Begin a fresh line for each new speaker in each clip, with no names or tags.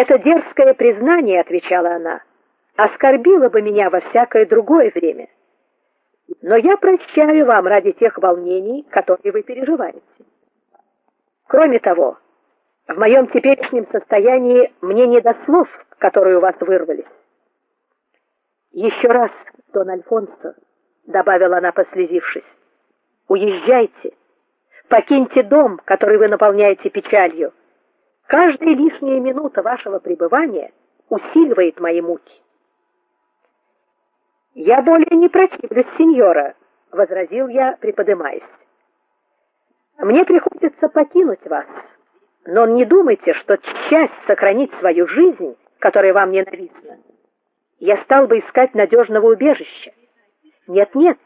Это дерзкое признание, отвечала она, оскорбило бы меня во всякое другое время. Но я прощаю вам ради тех волнений, которые вы переживаете. Кроме того, в моем теперешнем состоянии мне не до слов, которые у вас вырвались. Еще раз, Дон Альфонсо, добавила она, послезившись. Уезжайте. Покиньте дом, который вы наполняете печалью. Каждая лишняя минута вашего пребывания усиливает мои муки. Я более не противлюсь, сеньора, возразил я, приподнимаясь. Мне приходится покинуть вас. Но не думайте, что часть сохранить свою жизнь, которая вам ненавистна. Я стал бы искать надежного убежища. Нет, нет.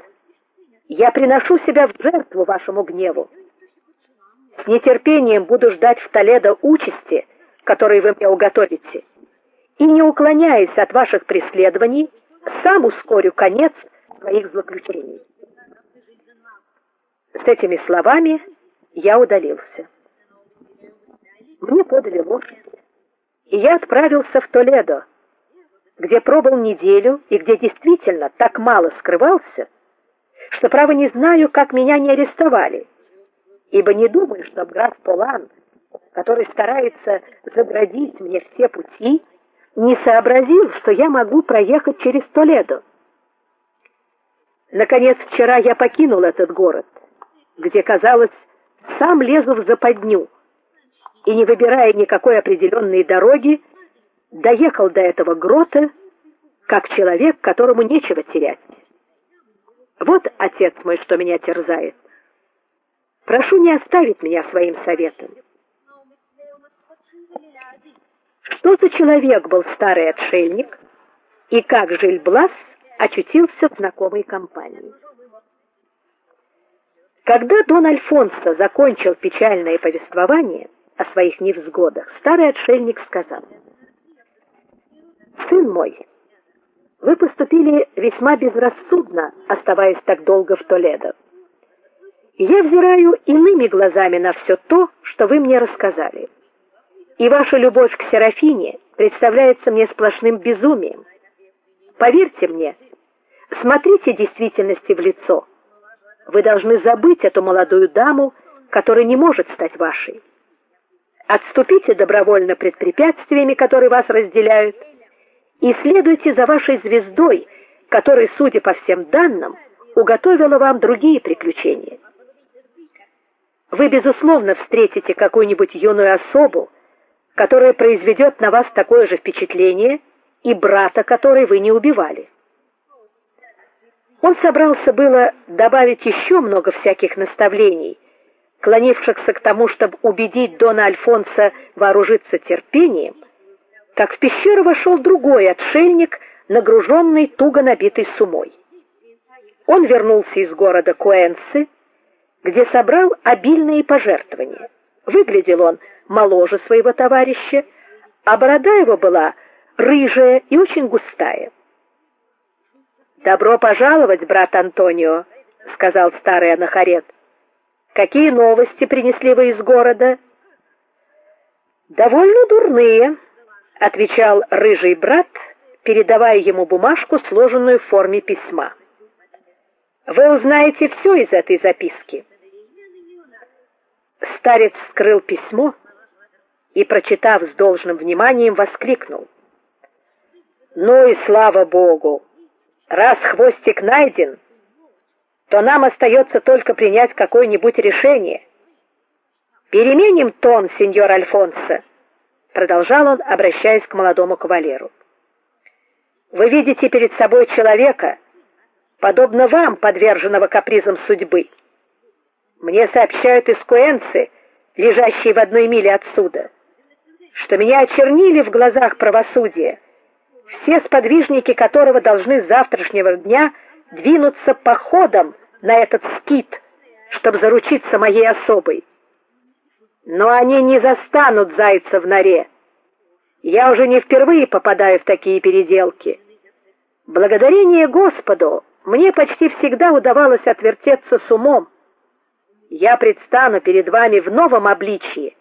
Я приношу себя в жертву вашему гневу. С нетерпением буду ждать в Толедо участи, которую вы мне уготовите. И не уклоняясь от ваших преследований, сам ускорю конец своих злоключений. С этими словами я удалился. Мне подали лошадь, и я отправился в Толедо, где пробыл неделю и где действительно так мало скрывался, что право не знаю, как меня не арестовали. Ибо не думаю, что граф Полан, который старается заградить мне все пути, не сообразил, что я могу проехать через Толедо. Наконец, вчера я покинул этот город, где, казалось, сам лезу в западню, и не выбирая никакой определенной дороги, доехал до этого грота, как человек, которому нечего терять. Вот отец мой, что меня терзает. Прошу не оставить меня своим советом. Что за человек был старый отшельник и как Жильблас очутился в знакомой компании? Когда Дон Альфонсо закончил печальное повествование о своих невзгодах, старый отшельник сказал: "Сын мой, вы поступили весьма безрассудно, оставаясь так долго в Толедо. Я взираю иными глазами на все то, что вы мне рассказали. И ваша любовь к Серафине представляется мне сплошным безумием. Поверьте мне, смотрите действительности в лицо. Вы должны забыть эту молодую даму, которая не может стать вашей. Отступите добровольно пред препятствиями, которые вас разделяют, и следуйте за вашей звездой, которая, судя по всем данным, уготовила вам другие приключения. Вы безусловно встретите какую-нибудь юную особу, которая произведет на вас такое же впечатление, и брата, который вы не убивали. Он собрался было добавить еще много всяких наставлений, клонившихся к тому, чтобы убедить дона Альфонса вооружиться терпением, как в пещеру вошел другой отшельник, нагруженный туго набитой сумой. Он вернулся из города Куэнсы, где собрал обильные пожертвования. Выглядел он моложе своего товарища, а борода его была рыжая и очень густая. Добро пожаловать, брат Антонио, сказал старый анахарет. Какие новости принесли вы из города? Довольно дурные, отвечал рыжий брат, передавая ему бумажку, сложенную в форме письма. Вы узнаете все из этой записки. Старец вскрыл письмо и, прочитав с должным вниманием, воскликнул: "Ну и слава богу! Раз хвостик найден, то нам остается только принять какое-нибудь решение. Переменим тон, сеньор Альфонсо", продолжал он, обращаясь к молодому кавалеру. "Вы видите перед собой человека, подобно вам, подверженного капризам судьбы. Мне сообщают из Куэнцы, лежащей в одной миле отсюда, что меня очернили в глазах правосудия, все сподвижники которого должны с завтрашнего дня двинуться походом на этот скит, чтобы заручиться моей особой. Но они не застанут зайца в норе. Я уже не впервые попадаю в такие переделки. Благодарение Господу мне почти всегда удавалось отвертеться с умом я предстану перед вами в новом обличии